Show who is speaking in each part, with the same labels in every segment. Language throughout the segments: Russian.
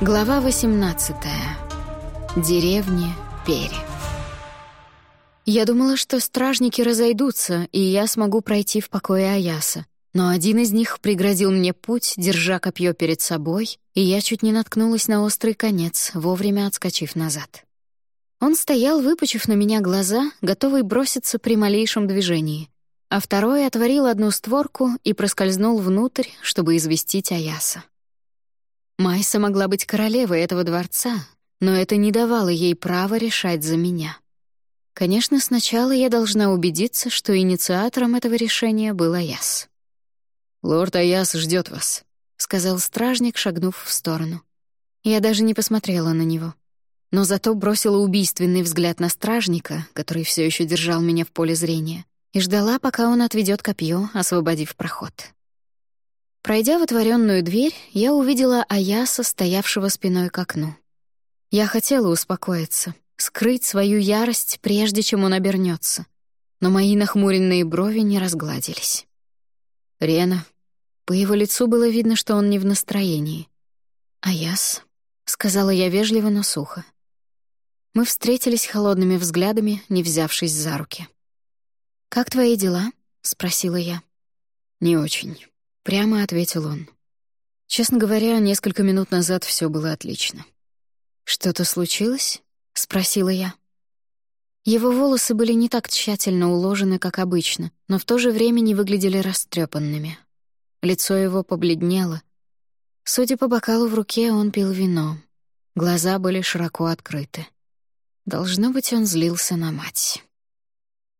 Speaker 1: Глава 18. Деревня Пери. Я думала, что стражники разойдутся, и я смогу пройти в покое Аяса. Но один из них преградил мне путь, держа копье перед собой, и я чуть не наткнулась на острый конец, вовремя отскочив назад. Он стоял, выпучив на меня глаза, готовый броситься при малейшем движении, а второй отворил одну створку и проскользнул внутрь, чтобы известить Аяса. Майса могла быть королевой этого дворца, но это не давало ей права решать за меня. Конечно, сначала я должна убедиться, что инициатором этого решения был Аяс.
Speaker 2: «Лорд Аяс ждет вас», —
Speaker 1: сказал стражник, шагнув в сторону. Я даже не посмотрела на него. Но зато бросила убийственный взгляд на стражника, который все еще держал меня в поле зрения, и ждала, пока он отведет копье, освободив проход. Пройдя в отворенную дверь, я увидела Аяса, стоявшего спиной к окну. Я хотела успокоиться, скрыть свою ярость, прежде чем он обернется, но мои нахмуренные брови не разгладились. «Рена». По его лицу было видно, что он не в настроении. «Аяс», — сказала я вежливо, но сухо. Мы встретились холодными взглядами, не взявшись за руки. «Как твои дела?» — спросила я.
Speaker 2: «Не очень».
Speaker 1: Прямо ответил он.
Speaker 2: Честно говоря, несколько минут назад все было отлично.
Speaker 1: «Что-то случилось?» — спросила я. Его волосы были не так тщательно уложены, как обычно, но в то же время не выглядели растрепанными. Лицо его побледнело. Судя по бокалу в руке, он пил вино. Глаза были широко открыты. Должно быть, он злился на мать.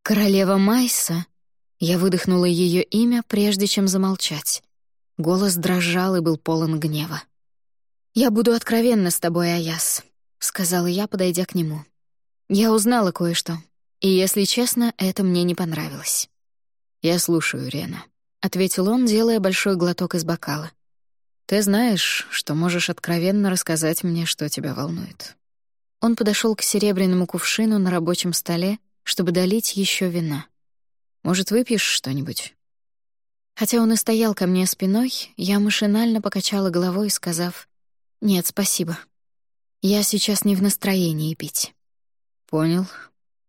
Speaker 1: Королева Майса я выдохнула ее имя, прежде чем замолчать. Голос дрожал и был полон гнева. «Я буду откровенна с тобой, Аяс», — сказала я, подойдя к нему. «Я узнала кое-что, и, если честно, это мне не понравилось».
Speaker 2: «Я слушаю, Рена», —
Speaker 1: ответил он, делая большой глоток из бокала.
Speaker 2: «Ты знаешь, что можешь откровенно рассказать мне, что тебя волнует».
Speaker 1: Он подошел к серебряному кувшину на рабочем столе, чтобы долить еще вина.
Speaker 2: Может, выпьешь что-нибудь?»
Speaker 1: Хотя он и стоял ко мне спиной, я машинально покачала головой, сказав «Нет, спасибо. Я сейчас не в настроении пить».
Speaker 2: «Понял».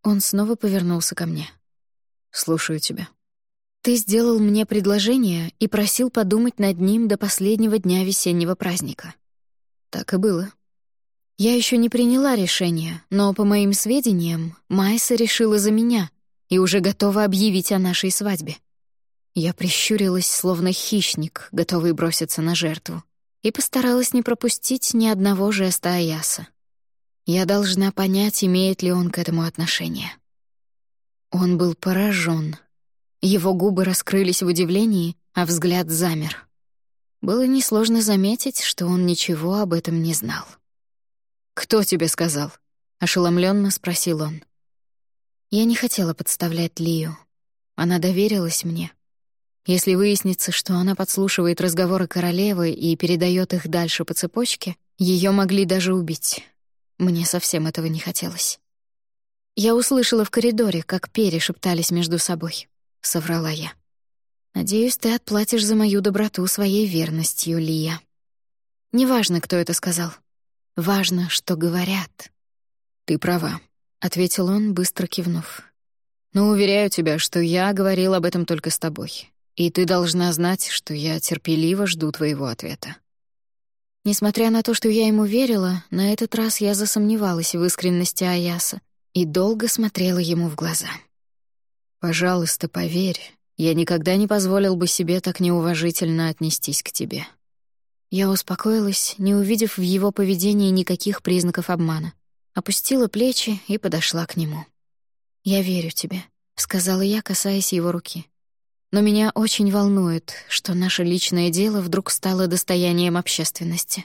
Speaker 1: Он снова повернулся ко мне.
Speaker 2: «Слушаю тебя».
Speaker 1: «Ты сделал мне предложение и просил подумать над ним до последнего дня весеннего праздника».
Speaker 2: «Так и было».
Speaker 1: «Я еще не приняла решение, но, по моим сведениям, Майса решила за меня, и уже готова объявить о нашей свадьбе. Я прищурилась, словно хищник, готовый броситься на жертву, и постаралась не пропустить ни одного жеста Аяса. Я должна понять, имеет ли он к этому отношение. Он был поражен. Его губы раскрылись в удивлении, а взгляд замер. Было несложно заметить, что он ничего об этом не знал.
Speaker 2: «Кто тебе сказал?» — ошеломленно спросил он.
Speaker 1: Я не хотела подставлять Лию. Она доверилась мне. Если выяснится, что она подслушивает разговоры королевы и передает их дальше по цепочке, ее могли даже убить. Мне совсем этого не хотелось. Я услышала в коридоре, как перешептались между собой. Соврала я. «Надеюсь, ты отплатишь за мою доброту своей верностью, Лия». Неважно, кто это сказал. Важно, что говорят.
Speaker 2: «Ты права», — ответил он, быстро кивнув. «Но уверяю тебя, что я говорил об этом только с тобой, и ты должна знать, что я терпеливо жду твоего ответа».
Speaker 1: Несмотря на то, что я ему верила, на этот раз я засомневалась в искренности Аяса и долго смотрела ему в глаза.
Speaker 2: «Пожалуйста, поверь, я никогда не позволил бы себе так неуважительно отнестись к тебе».
Speaker 1: Я успокоилась, не увидев в его поведении никаких признаков обмана опустила плечи и подошла к нему. «Я верю тебе», — сказала я, касаясь его руки. «Но меня очень волнует, что наше личное дело вдруг стало достоянием общественности».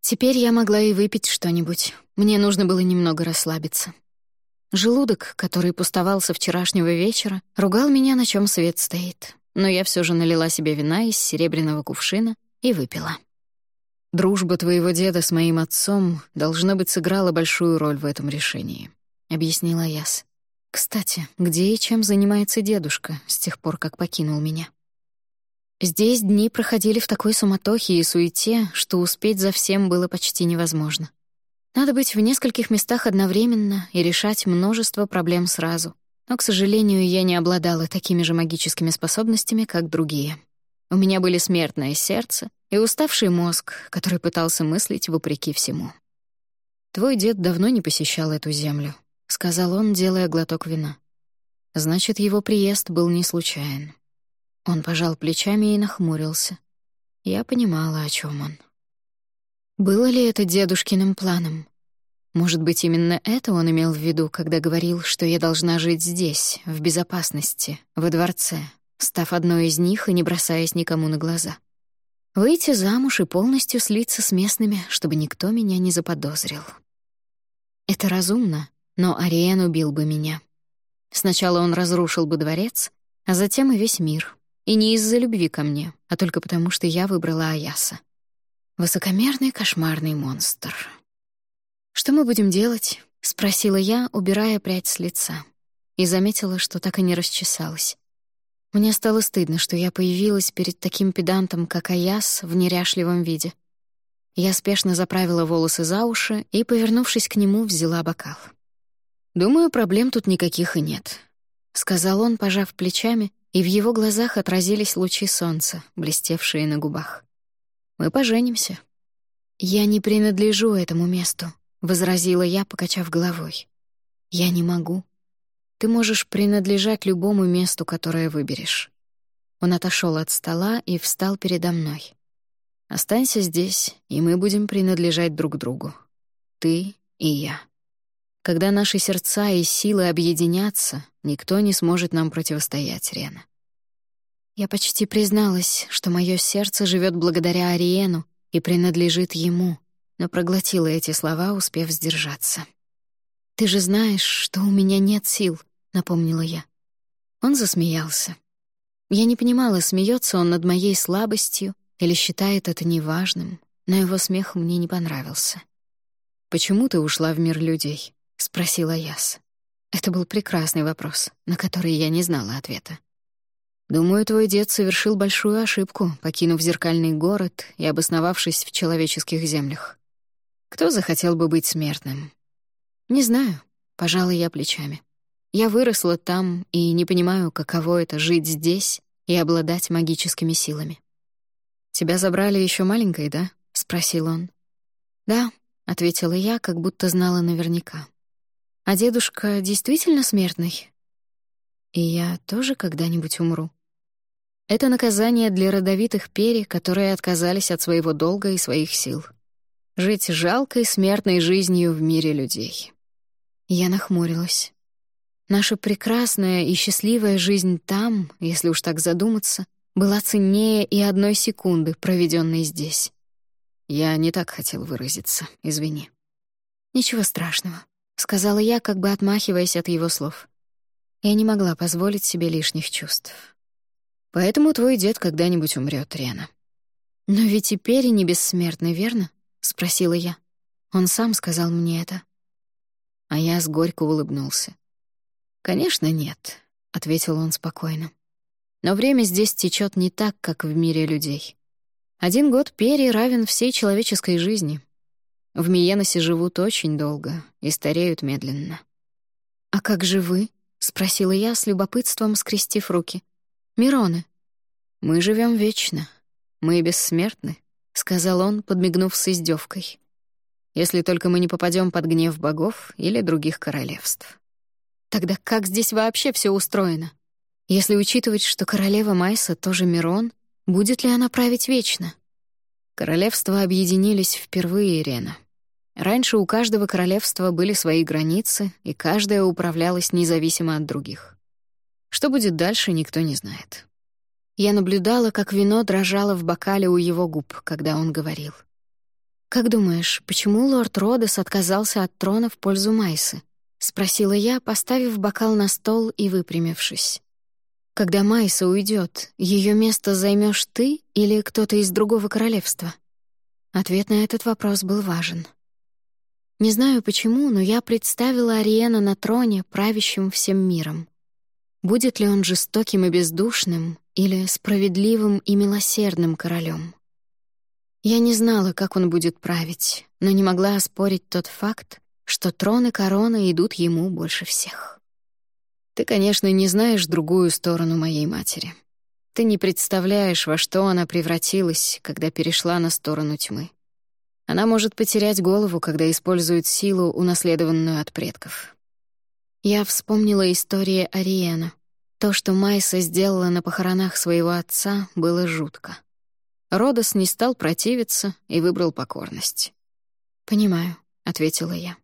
Speaker 1: Теперь я могла и выпить что-нибудь. Мне нужно было немного расслабиться. Желудок, который пустовал со вчерашнего вечера, ругал меня, на чем свет стоит. Но я все же налила себе вина из серебряного кувшина и выпила.
Speaker 2: Дружба твоего деда с моим отцом, должно быть, сыграла большую роль в этом решении», — объяснила Яс.
Speaker 1: «Кстати, где и чем занимается дедушка с тех пор, как покинул меня?» Здесь дни проходили в такой суматохе и суете, что успеть за всем было почти невозможно. Надо быть в нескольких местах одновременно и решать множество проблем сразу. Но, к сожалению, я не обладала такими же магическими способностями, как другие. У меня были смертное сердце и уставший мозг, который пытался мыслить вопреки всему. «Твой дед давно не посещал эту землю», — сказал он, делая глоток вина. «Значит, его приезд был не случайен». Он пожал плечами и нахмурился. Я понимала, о чем он. Было ли это дедушкиным планом? Может быть, именно это он имел в виду, когда говорил, что я должна жить здесь, в безопасности, во дворце, став одной из них и не бросаясь никому на глаза. Выйти замуж и полностью слиться с местными, чтобы никто меня не заподозрил. Это разумно, но Ариен убил бы меня. Сначала он разрушил бы дворец, а затем и весь мир. И не из-за любви ко мне, а только потому, что я выбрала Аяса. Высокомерный кошмарный монстр. «Что мы будем делать?» — спросила я, убирая прядь с лица. И заметила, что так и не расчесалась. Мне стало стыдно, что я появилась перед таким педантом, как Аяс, в неряшливом виде. Я спешно заправила волосы за уши и, повернувшись к нему, взяла бокал. «Думаю, проблем тут никаких и нет», — сказал он, пожав плечами, и в его глазах отразились лучи солнца, блестевшие на губах. «Мы поженимся». «Я не принадлежу этому месту», — возразила я, покачав головой. «Я не могу. Ты можешь принадлежать любому месту, которое выберешь». Он отошел от стола и встал передо мной. «Останься здесь, и мы будем принадлежать друг другу. Ты и я. Когда наши сердца и силы объединятся, никто не сможет нам противостоять, Рена». Я почти призналась, что мое сердце живет благодаря Ариену и принадлежит ему, но проглотила эти слова, успев сдержаться. «Ты же знаешь, что у меня нет сил», — напомнила я. Он засмеялся. Я не понимала, смеется он над моей слабостью или считает это неважным, но его смех мне не понравился. «Почему ты ушла в мир людей?» — спросила Яс. Это был прекрасный вопрос, на который я не знала ответа. «Думаю, твой дед совершил большую ошибку, покинув зеркальный город и обосновавшись в человеческих землях. Кто захотел бы быть смертным?» «Не знаю», — пожала я плечами. Я выросла там и не понимаю, каково это — жить здесь и обладать магическими силами. «Тебя забрали еще маленькой, да?» — спросил он. «Да», — ответила я, как будто знала наверняка. «А дедушка действительно смертный?» «И я тоже когда-нибудь умру?» Это наказание для родовитых пери, которые отказались от своего долга и своих сил. Жить жалкой смертной жизнью в мире людей. Я нахмурилась. Наша прекрасная и счастливая жизнь там, если уж так задуматься, была ценнее и одной секунды, проведенной здесь. Я не так хотел выразиться, извини. «Ничего страшного», — сказала я, как бы отмахиваясь от его слов. Я не могла позволить себе лишних чувств. Поэтому твой дед когда-нибудь умрет, Рена. Но ведь теперь и не бессмертный, верно? спросила я. Он сам сказал мне это. А я с горько улыбнулся. «Конечно, нет», — ответил он спокойно. «Но время здесь течет не так, как в мире людей. Один год пери равен всей человеческой жизни. В Миеносе живут очень долго и стареют медленно». «А как же вы?» — спросила я с любопытством, скрестив руки. «Мироны». «Мы живем вечно. Мы бессмертны», — сказал он, подмигнув с издевкой. «Если только мы не попадем под гнев богов или других королевств». Тогда как здесь вообще все устроено? Если учитывать, что королева Майса тоже Мирон, будет ли она править вечно? Королевства объединились впервые, Ирена. Раньше у каждого королевства были свои границы, и каждое управлялось независимо от других. Что будет дальше, никто не знает. Я наблюдала, как вино дрожало в бокале у его губ, когда он говорил. «Как думаешь, почему лорд Родос отказался от трона в пользу Майсы?» — спросила я, поставив бокал на стол и выпрямившись. «Когда Майса уйдет, ее место займешь ты или кто-то из другого королевства?» Ответ на этот вопрос был важен. Не знаю почему, но я представила Ариена на троне, правящим всем миром. Будет ли он жестоким и бездушным или справедливым и милосердным королем? Я не знала, как он будет править, но не могла оспорить тот факт, что трон и корона идут ему больше всех.
Speaker 2: Ты, конечно, не знаешь другую сторону моей матери. Ты не представляешь, во что она превратилась, когда перешла на сторону тьмы. Она может потерять голову, когда использует силу, унаследованную от предков.
Speaker 1: Я вспомнила истории Ариена. То, что Майса сделала на похоронах своего отца, было жутко.
Speaker 2: Родос не стал противиться и выбрал покорность.
Speaker 1: «Понимаю», — ответила я.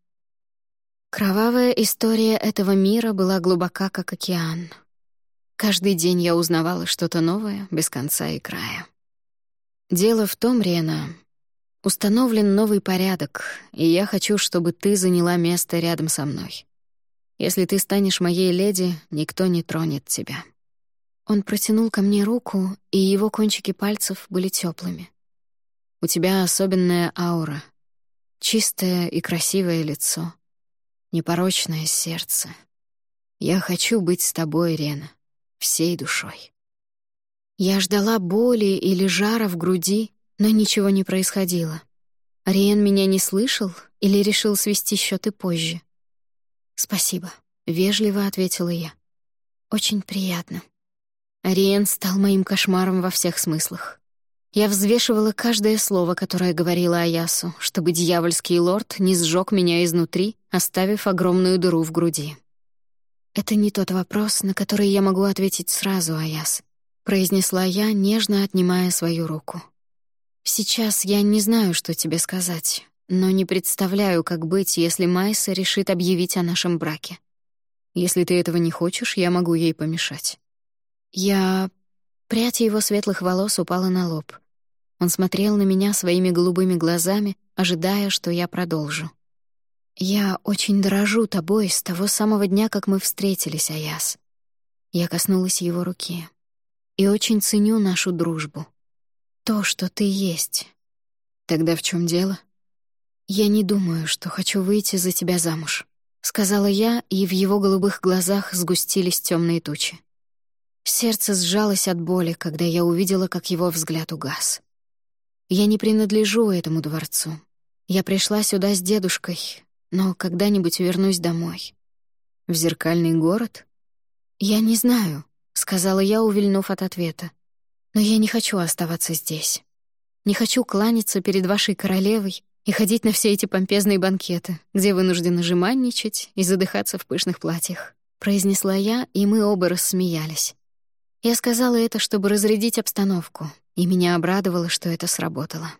Speaker 1: Кровавая история этого мира была глубока, как океан. Каждый день я узнавала что-то новое, без конца и края. Дело в том, Рена, установлен новый порядок, и я хочу, чтобы ты заняла место рядом со мной. Если ты станешь моей леди, никто не тронет тебя». Он протянул ко мне руку, и его кончики пальцев были теплыми. «У тебя особенная аура, чистое и красивое лицо, непорочное сердце. Я хочу быть с тобой, Рена, всей душой». Я ждала боли или жара в груди, но ничего не происходило. Риен меня не слышал или решил свести счеты позже? «Спасибо», — вежливо ответила я. «Очень приятно». Риен стал моим кошмаром во всех смыслах. Я взвешивала каждое слово, которое говорила Аясу, чтобы дьявольский лорд не сжег меня изнутри, оставив огромную дыру в груди. «Это не тот вопрос, на который я могу ответить сразу, Аяс», — произнесла я, нежно отнимая свою руку. «Сейчас я не знаю, что тебе сказать, но не представляю, как быть, если Майса решит объявить о нашем браке.
Speaker 2: Если ты этого не хочешь, я могу ей помешать».
Speaker 1: Я... Прядь его светлых волос упала на лоб. Он смотрел на меня своими голубыми глазами, ожидая, что я продолжу. «Я очень дорожу тобой с того самого дня, как мы встретились, Аяс». Я коснулась его руки. «И очень ценю нашу дружбу. То, что ты есть».
Speaker 2: «Тогда в чем дело?»
Speaker 1: «Я не думаю, что хочу выйти за тебя замуж», — сказала я, и в его голубых глазах сгустились темные тучи. Сердце сжалось от боли, когда я увидела, как его взгляд угас. Я не принадлежу этому дворцу. Я пришла сюда с дедушкой, но когда-нибудь вернусь домой.
Speaker 2: В зеркальный город?
Speaker 1: Я не знаю, сказала я, увильнув от ответа. Но я не хочу оставаться здесь. Не хочу кланяться перед вашей королевой и ходить на все эти помпезные банкеты, где вынуждены жеманничать и задыхаться в пышных платьях. Произнесла я, и мы оба рассмеялись. Я сказала это, чтобы разрядить обстановку, и меня обрадовало, что это сработало.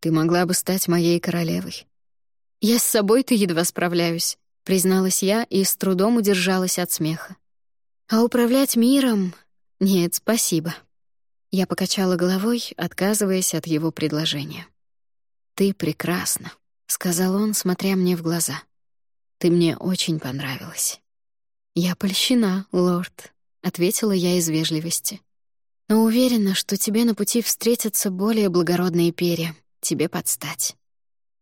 Speaker 2: «Ты могла бы стать моей королевой».
Speaker 1: «Я с собой-то едва справляюсь», — призналась я и с трудом удержалась от смеха. «А управлять миром? Нет, спасибо». Я покачала головой, отказываясь от его предложения.
Speaker 2: «Ты прекрасна», — сказал он, смотря мне в глаза. «Ты мне очень понравилась».
Speaker 1: «Я польщена, лорд», ответила я из вежливости. Но уверена, что тебе на пути встретятся более благородные перья, тебе подстать.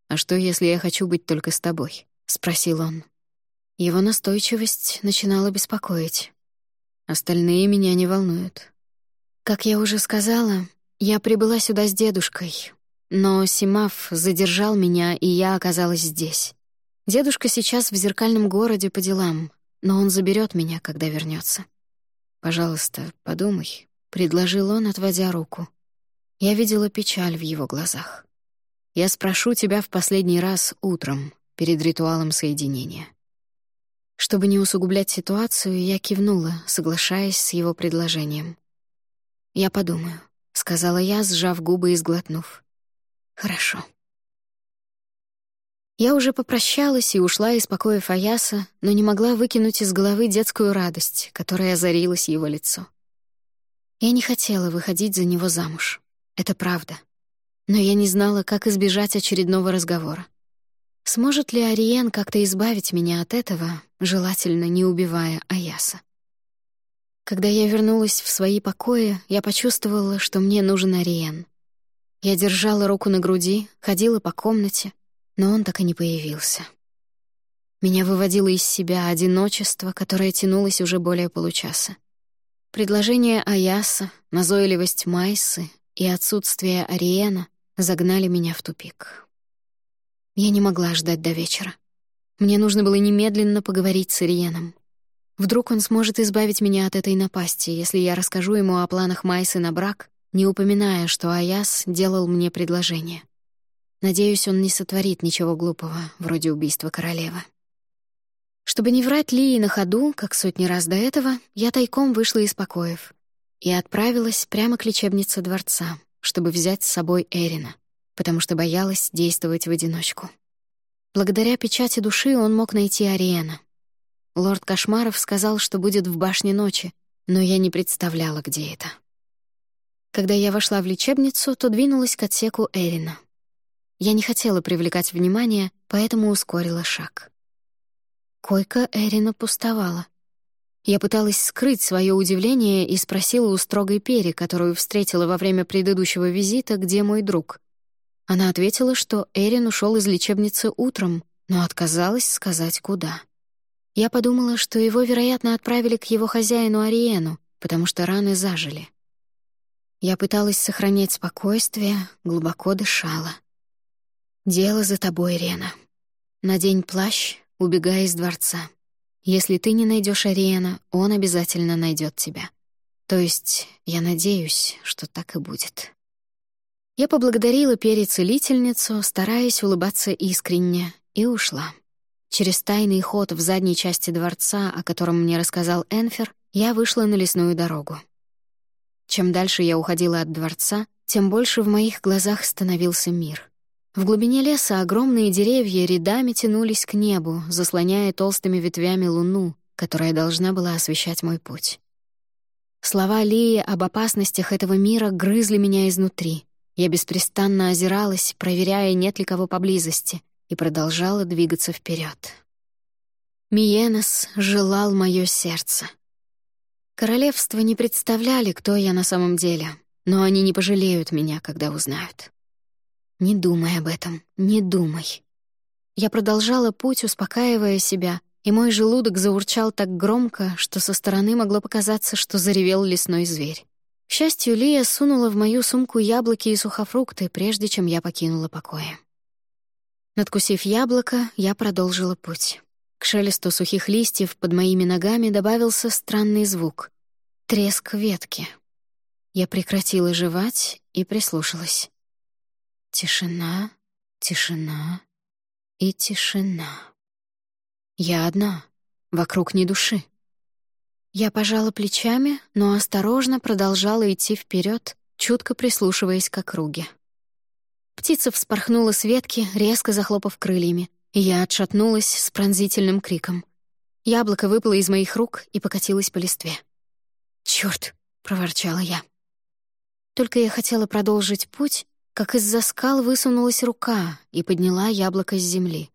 Speaker 2: А что, если я хочу быть только с тобой? спросил он.
Speaker 1: Его настойчивость начинала беспокоить.
Speaker 2: Остальные меня не волнуют.
Speaker 1: Как я уже сказала, я прибыла сюда с дедушкой, но Симав задержал меня, и я оказалась здесь. Дедушка сейчас в зеркальном городе по делам, но он заберет меня, когда вернется.
Speaker 2: «Пожалуйста, подумай», — предложил он, отводя руку. Я видела печаль в его глазах. «Я спрошу тебя в последний раз утром, перед ритуалом соединения».
Speaker 1: Чтобы не усугублять ситуацию, я кивнула, соглашаясь с его предложением. «Я подумаю», — сказала я, сжав губы и сглотнув. «Хорошо». Я уже попрощалась и ушла из покоя Фаяса, но не могла выкинуть из головы детскую радость, которая озарилась его лицо. Я не хотела выходить за него замуж. Это правда. Но я не знала, как избежать очередного разговора. Сможет ли Ариен как-то избавить меня от этого, желательно не убивая Аяса? Когда я вернулась в свои покои, я почувствовала, что мне нужен Ариен. Я держала руку на груди, ходила по комнате, но он так и не появился. Меня выводило из себя одиночество, которое тянулось уже более получаса. Предложение Аяса, назойливость Майсы и отсутствие Ариена загнали меня в тупик. Я не могла ждать до вечера. Мне нужно было немедленно поговорить с Ириеном. Вдруг он сможет избавить меня от этой напасти, если я расскажу ему о планах Майсы на брак, не упоминая, что Аяс делал мне предложение. Надеюсь, он не сотворит ничего глупого, вроде убийства королевы. Чтобы не врать Лии на ходу, как сотни раз до этого, я тайком вышла из покоев и отправилась прямо к лечебнице дворца, чтобы взять с собой Эрина, потому что боялась действовать в одиночку. Благодаря печати души он мог найти Ариэна. Лорд Кошмаров сказал, что будет в башне ночи, но я не представляла, где это. Когда я вошла в лечебницу, то двинулась к отсеку Эрина. Я не хотела привлекать внимание, поэтому ускорила шаг. Койка Эрина пустовала. Я пыталась скрыть свое удивление и спросила у строгой Пери, которую встретила во время предыдущего визита, где мой друг. Она ответила, что Эрин ушел из лечебницы утром, но отказалась сказать, куда. Я подумала, что его, вероятно, отправили к его хозяину Ариену, потому что раны зажили. Я пыталась сохранять спокойствие, глубоко дышала. «Дело за тобой, Рена. Надень плащ, убегая из дворца. Если ты не найдешь Ариена, он обязательно найдет тебя. То есть я надеюсь, что так и будет. Я поблагодарила перецелительницу, стараясь улыбаться искренне, и ушла. Через тайный ход в задней части дворца, о котором мне рассказал Энфер, я вышла на лесную дорогу. Чем дальше я уходила от дворца, тем больше в моих глазах становился мир. В глубине леса огромные деревья рядами тянулись к небу, заслоняя толстыми ветвями луну, которая должна была освещать мой путь. Слова Лии об опасностях этого мира грызли меня изнутри. Я беспрестанно озиралась, проверяя, нет ли кого поблизости, и продолжала двигаться вперед. Миенос желал мое сердце. Королевства не представляли, кто я на самом деле, но они не пожалеют меня, когда узнают. Не думай об этом, не думай. Я продолжала путь, успокаивая себя, и мой желудок заурчал так громко, что со стороны могло показаться, что заревел лесной зверь. К счастью, Лия сунула в мою сумку яблоки и сухофрукты, прежде чем я покинула покоя. Надкусив яблоко, я продолжила путь. К шелесту сухих листьев под моими ногами добавился странный звук — треск ветки. Я прекратила жевать и прислушалась. Тишина, тишина и тишина. Я одна, вокруг ни души. Я пожала плечами, но осторожно продолжала идти вперед, чутко прислушиваясь к округе. Птица вспорхнула с ветки, резко захлопав крыльями, и я отшатнулась с пронзительным криком. Яблоко выпало из моих рук и покатилось по листве. «Чёрт!» — проворчала я. Только я хотела продолжить путь, как из-за скал высунулась рука и подняла яблоко с земли.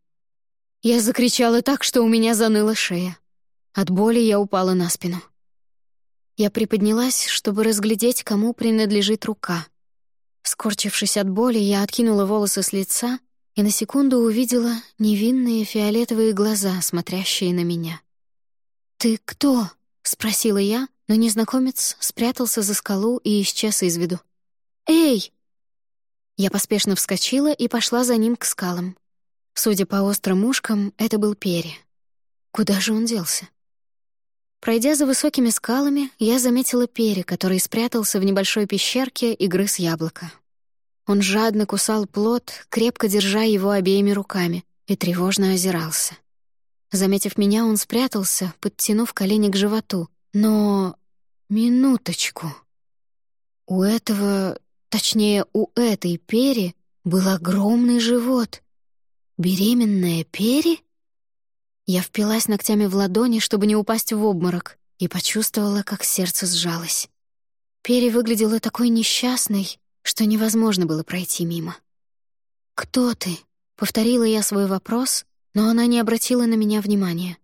Speaker 1: Я закричала так, что у меня заныла шея. От боли я упала на спину. Я приподнялась, чтобы разглядеть, кому принадлежит рука. Скорчившись от боли, я откинула волосы с лица и на секунду увидела невинные фиолетовые глаза, смотрящие на меня. «Ты кто?» — спросила я, но незнакомец спрятался за скалу и исчез из виду. «Эй!» Я поспешно вскочила и пошла за ним к скалам. Судя по острым ушкам, это был Перри. Куда же он делся? Пройдя за высокими скалами, я заметила Перри, который спрятался в небольшой пещерке и грыз яблоко. Он жадно кусал плод, крепко держа его обеими руками, и тревожно озирался. Заметив меня, он спрятался, подтянув колени к животу. Но... минуточку. У этого Точнее, у этой Пери был огромный живот. Беременная Пери? Я впилась ногтями в ладони, чтобы не упасть в обморок, и почувствовала, как сердце сжалось. Пери выглядела такой несчастной, что невозможно было пройти мимо. «Кто ты?» — повторила я свой вопрос, но она не обратила на меня внимания.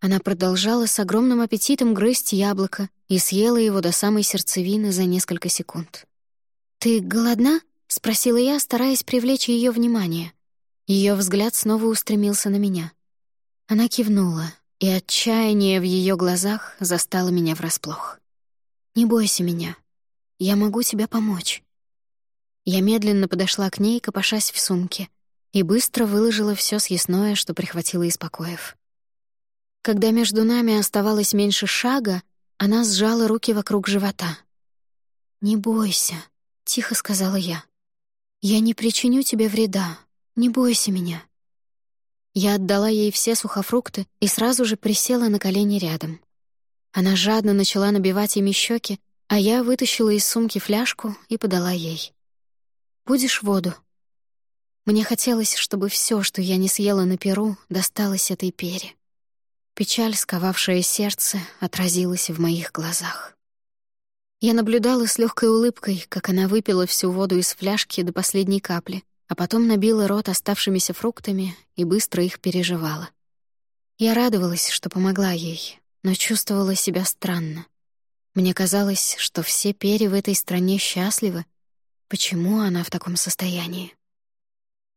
Speaker 1: Она продолжала с огромным аппетитом грызть яблоко и съела его до самой сердцевины за несколько секунд. «Ты голодна?» — спросила я, стараясь привлечь ее внимание. Ее взгляд снова устремился на меня. Она кивнула, и отчаяние в ее глазах застало меня врасплох. «Не бойся меня. Я могу тебе помочь». Я медленно подошла к ней, копошась в сумке, и быстро выложила все съестное, что прихватила из покоев. Когда между нами оставалось меньше шага, она сжала руки вокруг живота. «Не бойся», — тихо сказала я. «Я не причиню тебе вреда. Не бойся меня». Я отдала ей все сухофрукты и сразу же присела на колени рядом. Она жадно начала набивать ими щеки, а я вытащила из сумки фляжку и подала ей. «Будешь воду?» Мне хотелось, чтобы все, что я не съела на перу, досталось этой пере. Печаль, сковавшая сердце, отразилась в моих глазах. Я наблюдала с легкой улыбкой, как она выпила всю воду из фляжки до последней капли, а потом набила рот оставшимися фруктами и быстро их переживала. Я радовалась, что помогла ей, но чувствовала себя странно. Мне казалось, что все пери в этой стране счастливы. Почему она в таком состоянии?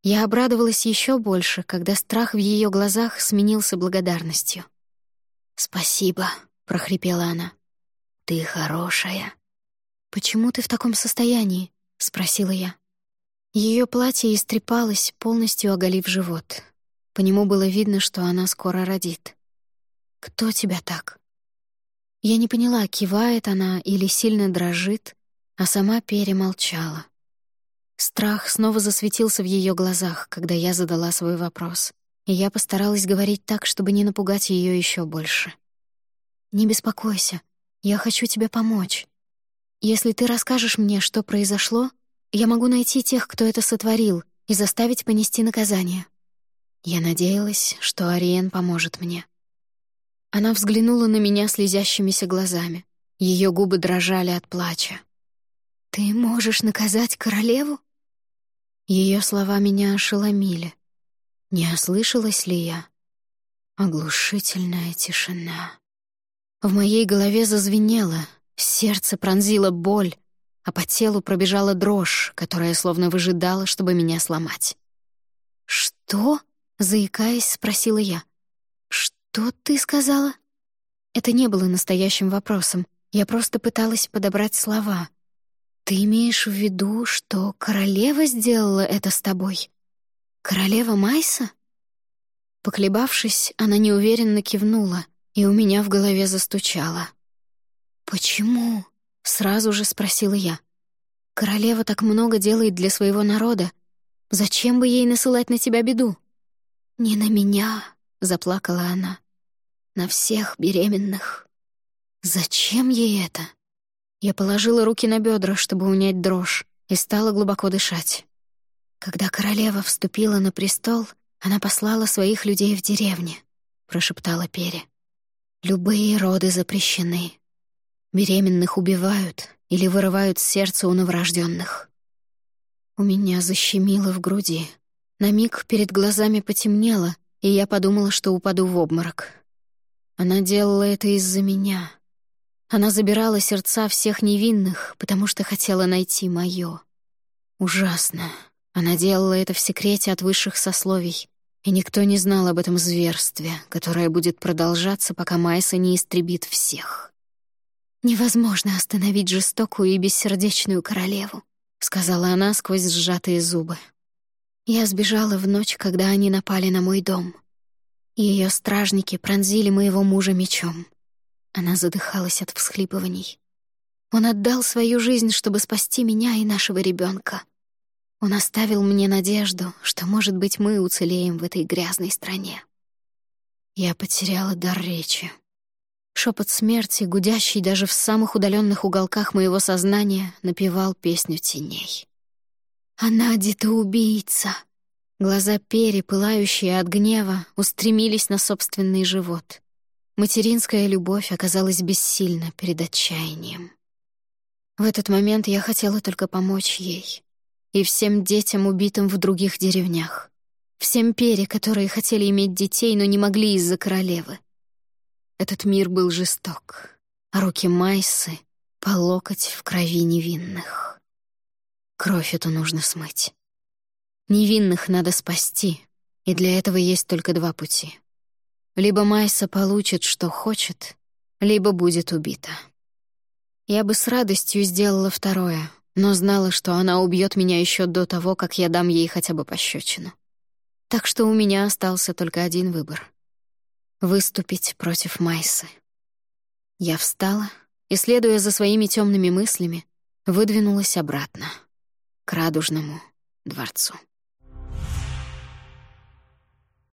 Speaker 1: Я обрадовалась еще больше, когда страх в ее глазах сменился благодарностью. «Спасибо», — прохрипела она. «Ты хорошая». «Почему ты в таком состоянии?» — спросила я. Ее платье истрепалось, полностью оголив живот. По нему было видно, что она скоро родит. «Кто тебя так?» Я не поняла, кивает она или сильно дрожит, а сама перемолчала. Страх снова засветился в ее глазах, когда я задала свой вопрос, и я постаралась говорить так, чтобы не напугать ее еще больше. «Не беспокойся, я хочу тебе помочь. Если ты расскажешь мне, что произошло, я могу найти тех, кто это сотворил, и заставить понести наказание». Я надеялась, что Ариен поможет мне. Она взглянула на меня слезящимися глазами. Ее губы дрожали от плача. «Ты можешь наказать королеву?» Ее слова меня ошеломили. Не ослышалась ли я? Оглушительная тишина. В моей голове зазвенело, сердце пронзило боль, а по телу пробежала дрожь, которая словно выжидала, чтобы меня сломать. «Что?» — заикаясь, спросила я. «Что ты сказала?» Это не было настоящим вопросом. Я просто пыталась подобрать слова — «Ты имеешь в виду, что королева сделала это с тобой? Королева Майса?» Поколебавшись, она неуверенно кивнула, и у меня в голове застучало. «Почему?» — сразу же спросила я. «Королева так много делает для своего народа. Зачем бы ей насылать на тебя беду?» «Не на меня», — заплакала она. «На всех беременных». «Зачем ей это?» Я положила руки на бедра, чтобы унять дрожь, и стала глубоко дышать. Когда королева вступила на престол, она послала своих людей в деревне, прошептала Пере. Любые роды запрещены. Беременных убивают или вырывают сердце у новорожденных. У меня защемило в груди. На миг перед глазами потемнело, и я подумала, что упаду в обморок. Она делала это из-за меня — она забирала сердца всех невинных, потому что хотела найти моё. Ужасно. Она делала это в секрете от высших сословий, и никто не знал об этом зверстве, которое будет продолжаться, пока Майса не истребит всех. «Невозможно остановить жестокую и бессердечную королеву», — сказала она сквозь сжатые зубы. «Я сбежала в ночь, когда они напали на мой дом. Ее стражники пронзили моего мужа мечом. Она задыхалась от всхлипываний. Он отдал свою жизнь, чтобы спасти меня и нашего ребенка. Он оставил мне надежду, что, может быть, мы уцелеем в этой грязной стране. Я потеряла дар речи. Шепот смерти, гудящий даже в самых удаленных уголках моего сознания, напевал песню теней. «Она где-то убийца!» Глаза Пери, пылающие от гнева, устремились на собственный живот. Материнская любовь оказалась бессильна перед отчаянием. В этот момент я хотела только помочь ей. И всем детям, убитым в других деревнях. Всем пере, которые хотели иметь детей, но не могли из-за королевы. Этот мир был жесток, а руки Майсы — по локоть в крови невинных. Кровь эту нужно смыть. Невинных надо спасти, и для этого есть только два пути — Либо Майса получит, что хочет, либо будет убита. Я бы с радостью сделала второе, но знала, что она убьет меня еще до того, как я дам ей хотя бы пощечину. Так что у меня остался только один выбор — выступить против Майсы. Я встала и, следуя за своими темными мыслями, выдвинулась обратно, к радужному дворцу.